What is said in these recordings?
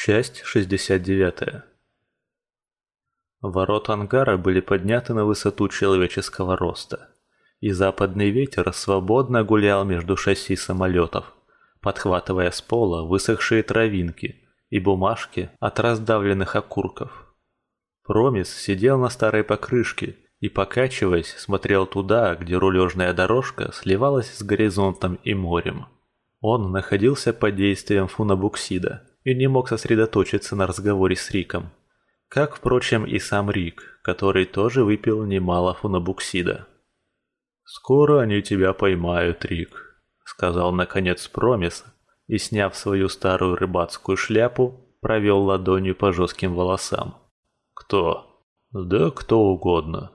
Часть 69. Ворота ангара были подняты на высоту человеческого роста, и западный ветер свободно гулял между шасси самолетов, подхватывая с пола высохшие травинки и бумажки от раздавленных окурков. Промис сидел на старой покрышке и, покачиваясь, смотрел туда, где рулежная дорожка сливалась с горизонтом и морем. Он находился под действием фунабуксида и не мог сосредоточиться на разговоре с Риком. Как, впрочем, и сам Рик, который тоже выпил немало фунабуксида. «Скоро они тебя поймают, Рик», — сказал наконец Промис, и, сняв свою старую рыбацкую шляпу, провел ладонью по жестким волосам. «Кто?» «Да кто угодно.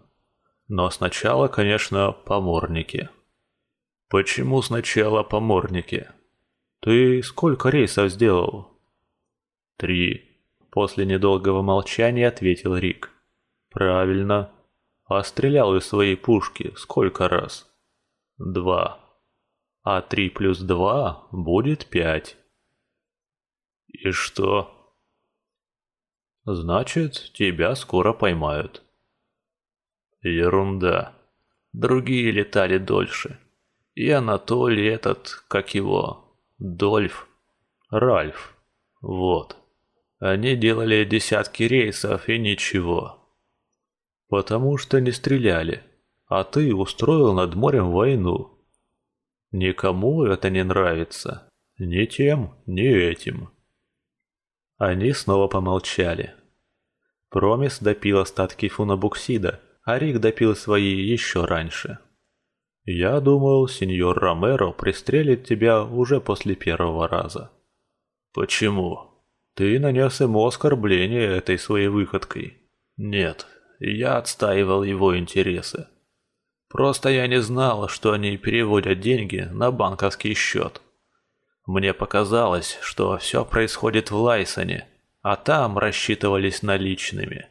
Но сначала, конечно, поморники». «Почему сначала поморники?» «Ты сколько рейсов сделал?» «Три», После недолгого молчания ответил Рик. «Правильно. А стрелял из своей пушки сколько раз?» «Два. А три плюс два будет пять». «И что?» «Значит, тебя скоро поймают». «Ерунда. Другие летали дольше. И Анатолий этот, как его, Дольф, Ральф. Вот». Они делали десятки рейсов и ничего. Потому что не стреляли, а ты устроил над морем войну. Никому это не нравится. Ни тем, ни этим. Они снова помолчали. Промис допил остатки фунабуксида, а Рик допил свои еще раньше. «Я думал, сеньор Ромеро пристрелит тебя уже после первого раза». «Почему?» Ты нанес ему оскорбление этой своей выходкой. Нет, я отстаивал его интересы. Просто я не знал, что они переводят деньги на банковский счет. Мне показалось, что все происходит в Лайсоне, а там рассчитывались наличными.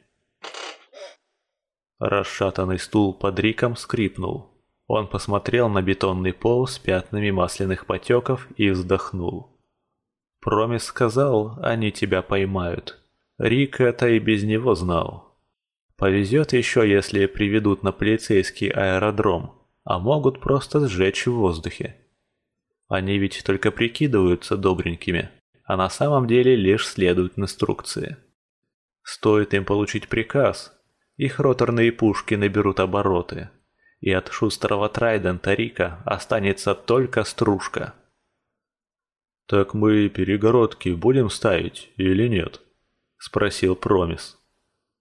Расшатанный стул под Риком скрипнул. Он посмотрел на бетонный пол с пятнами масляных потеков и вздохнул. Промис сказал, они тебя поймают. Рик это и без него знал. Повезет еще, если приведут на полицейский аэродром, а могут просто сжечь в воздухе. Они ведь только прикидываются добренькими, а на самом деле лишь следуют инструкции. Стоит им получить приказ, их роторные пушки наберут обороты, и от шустрого Трайдента Рика останется только стружка – «Так мы перегородки будем ставить или нет?» – спросил Промис.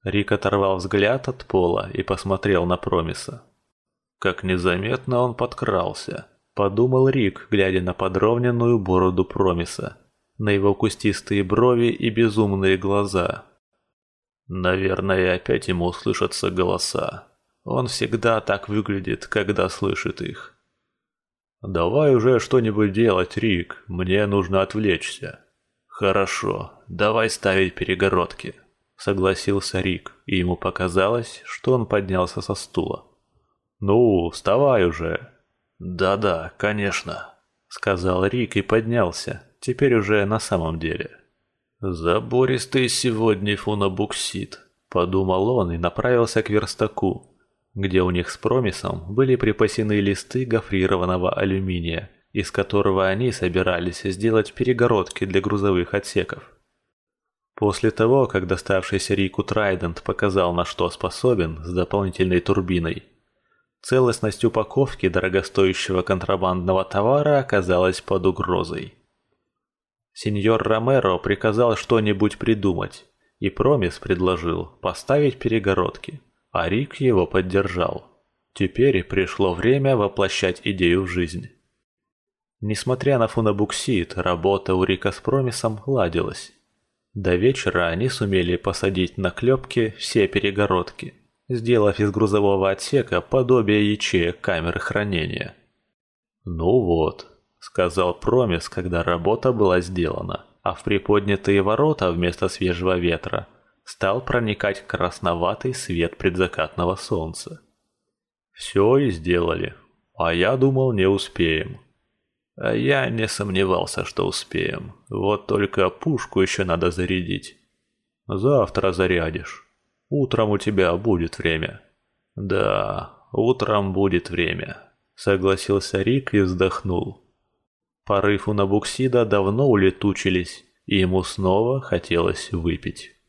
Рик оторвал взгляд от пола и посмотрел на Промиса. Как незаметно он подкрался, подумал Рик, глядя на подровненную бороду Промиса, на его кустистые брови и безумные глаза. Наверное, опять ему услышатся голоса. Он всегда так выглядит, когда слышит их. «Давай уже что-нибудь делать, Рик, мне нужно отвлечься». «Хорошо, давай ставить перегородки», — согласился Рик, и ему показалось, что он поднялся со стула. «Ну, вставай уже». «Да-да, конечно», — сказал Рик и поднялся, теперь уже на самом деле. «Забористый сегодня фунабуксит», — подумал он и направился к верстаку, где у них с промисом были припасены листы гофрированного алюминия, из которого они собирались сделать перегородки для грузовых отсеков. После того, как доставшийся Рику Трайдент показал, на что способен с дополнительной турбиной, целостность упаковки дорогостоящего контрабандного товара оказалась под угрозой. Сеньор Ромеро приказал что-нибудь придумать, и Промис предложил поставить перегородки – а Рик его поддержал. Теперь пришло время воплощать идею в жизнь. Несмотря на фунабуксит, работа у Рика с Промисом ладилась. До вечера они сумели посадить на клепки все перегородки, сделав из грузового отсека подобие ячеек камеры хранения. «Ну вот», — сказал Промис, когда работа была сделана, а в приподнятые ворота вместо свежего ветра стал проникать красноватый свет предзакатного солнца. Все и сделали, а я думал не успеем. А я не сомневался, что успеем. Вот только пушку еще надо зарядить. Завтра зарядишь. Утром у тебя будет время. Да, утром будет время, согласился Рик и вздохнул. Порыв у Набуксида давно улетучились, и ему снова хотелось выпить.